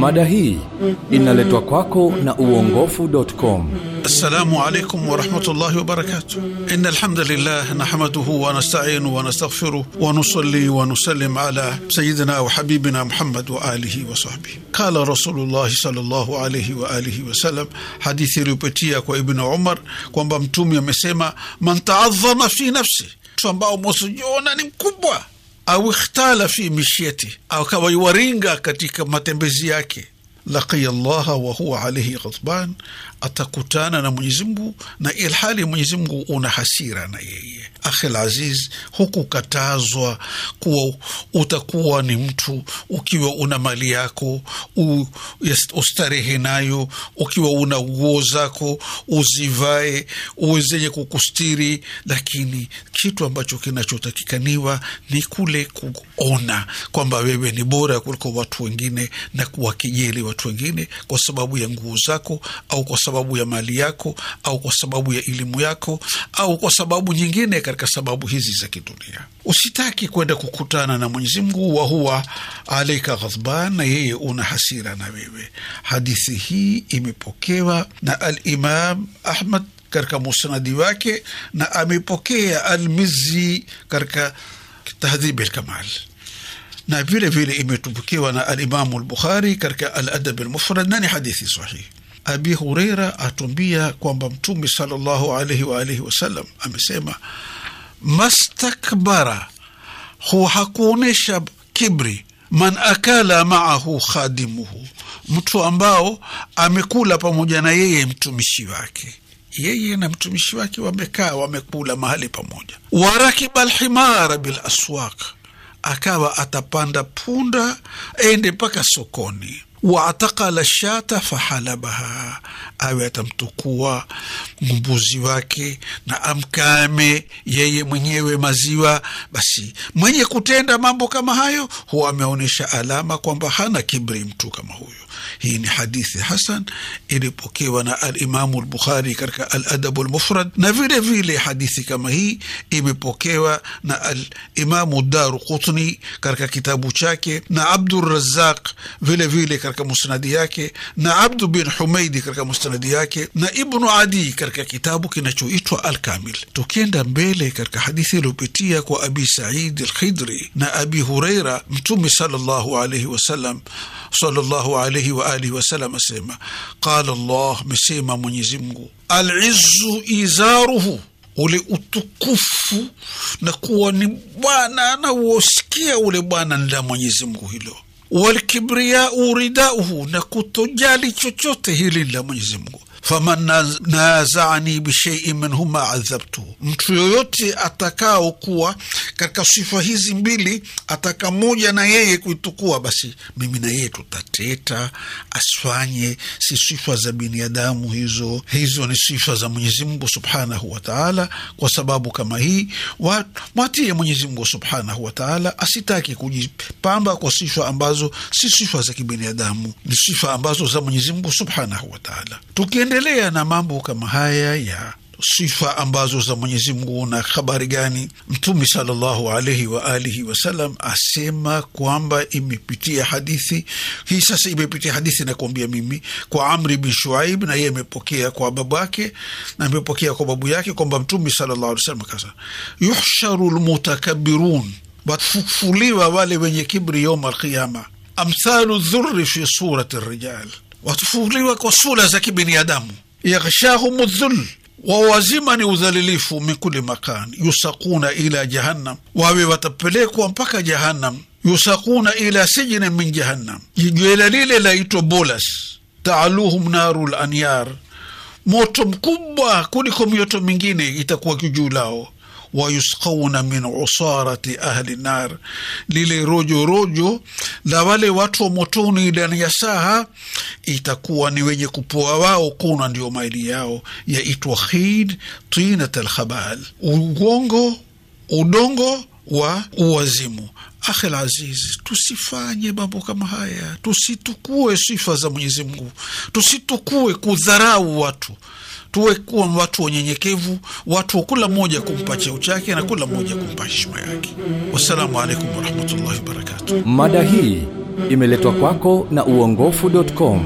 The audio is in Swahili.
Mada hii inaletwa kwako na uongofu.com. Assalamu alaikum warahmatullahi wabarakatu. In alhamdulillah nahmaduhu wa nasta'inu wa nastaghfiruh wa nusalli wa nusallim ala sayidina wa habibina Muhammad wa alihi wa sahbihi. Kala Rasulullah sallallahu alaihi wa alihi wasallam, hadithi iliyopitia kwa Ibnu Umar kwamba Mtume amesema, man ta'adhama fi nafsi, mtu ambao mosujiona ni mkubwa au ikhtala fi mishyati, akawa yuwaringa katika matembezi yake laqiya llaha wahuwa alaihi ghadban, atakutana na Mwenyezi Mungu na ilhali Mwenyezi Mungu una hasira na yeye. Akhil aziz, hukukatazwa kuwa utakuwa ni mtu ukiwa una mali yako ustarehe nayo, ukiwa una nguo zako uzivae uwezenye kukustiri, lakini kitu ambacho kinachotakikaniwa ni kule kuona kwamba wewe ni bora kuliko watu wengine na kuwakijeli watu wengine kwa sababu ya nguo zako au kwa sababu ya mali yako au kwa sababu ya elimu yako au kwa sababu nyingine katika sababu hizi za kidunia. Usitaki kwenda kukutana na Mwenyezi Mungu wa huwa alaika ghadhban, na yeye una hasira na wewe. Hadithi hii imepokewa na Alimam Ahmad katika musnadi wake na amepokea Almizzi katika Tahdhib Alkamal na vile vile imetumbukiwa na Alimamu Lbukhari katika Aladab Lmufrad na ni hadithi sahihi. Abi Hureira atumbia kwamba Mtume sallallahu alaihi wasallam amesema, mastakbara hu hakuonyesha kibri, man akala maahu khadimuhu, mtu ambao amekula pamoja na yeye mtumishi wake yeye na mtumishi wake wamekaa wamekula mahali pamoja. warakiba lhimara bil aswaq akawa atapanda punda ende mpaka sokoni. waatakala shata fahalabaha, awe atamtukua mbuzi wake na amkame yeye mwenyewe maziwa. Basi mwenye kutenda mambo kama hayo huwa ameonyesha alama kwamba hana kibri mtu kama huyo. Hii ni hadithi hasan ilipokewa na Alimamu Lbukhari katika Aladabu Lmufrad, na vile vile hadithi kama hii imepokewa na Alimamu Daru Qutni katika kitabu chake na Abdurazaq vile vile katika musnadi yake na Abdu bin Humaidi katika musnadi yake na Ibnu Adi katika kitabu kinachoitwa Alkamil. Tukienda mbele katika hadithi iliyopitia kwa Abi Said Alkhidri na Abi Hureira, Mtume sallallahu alaihi wasallam sallallahu alaihi wa alihi wasallam asema, qala Allah, amesema Mwenyezi Mungu, alizu izaruhu ule utukufu na kuwa ni bwana anauosikia ule bwana ni la Mwenyezi Mungu hilo walkibriyau ridauhu, na kutojali chochote hili la Mwenyezi Mungu. Faman nazani bishaiin minhuma adhabtuhu, mtu yoyote atakao kuwa katika sifa hizi mbili, ataka moja na yeye kuitukua, basi mimi na yeye tutateta, asifanye. Si sifa za binadamu hizo, hizo ni sifa za Mwenyezi Mungu subhanahu wataala. Kwa sababu kama hii, mwatie Mwenyezi Mungu subhanahu wataala, asitaki kujipamba kwa sifa ambazo si sifa za kibinadamu, ni sifa ambazo za Mwenyezi Mungu subhanahu wa taala. Tukiendelea na mambo kama haya ya sifa ambazo za Mwenyezi Mungu na habari gani, Mtume sallallahu alaihi wa alihi wasallam asema kwamba imepitia hadithi. Hii. Sasa imepitia hadithi nakuambia mimi kwa Amri bin Shuaib, na yeye amepokea kwa babu yake na amepokea kwa babu yake kwamba Mtume sallallahu alaihi wasallam kasa yuhsharu lmutakabirun, watafufuliwa wale wenye kibri yauma alqiyama, amthalu dhurri fi surati rijal, watafufuliwa kwa sura za kibiniadamu yaghshahum dhul wawazima ni udhalilifu min kuli makan, yusakuna ila jahannam, wawe watapelekwa mpaka jahannam. Yusakuna ila sijini min jahannam, jijwela lile laitwa bolas. Taaluhum naru lanyar, moto mkubwa kuliko mioto mingine itakuwa kijuu lao. Wayusqauna min usarati ahli nar, lile rojo rojo la wale watu wa motoni ndani ya saha itakuwa ni wenye kupoa wao, kuna ndio maili yao. Yaitwa khid tinat alkhabal, uongo udongo wa uwazimu. Akhil laziz tusifanye mambo kama haya, tusitukue sifa za Mwenyezi Mungu, tusitukue kudharau watu tuwe kuwa watu wanyenyekevu, watu wa kula moja kumpa cheo chake na kula moja kumpa heshima yake. Wassalamu alaikum warahmatullahi wabarakatuh. Mada hii imeletwa kwako na uongofu.com.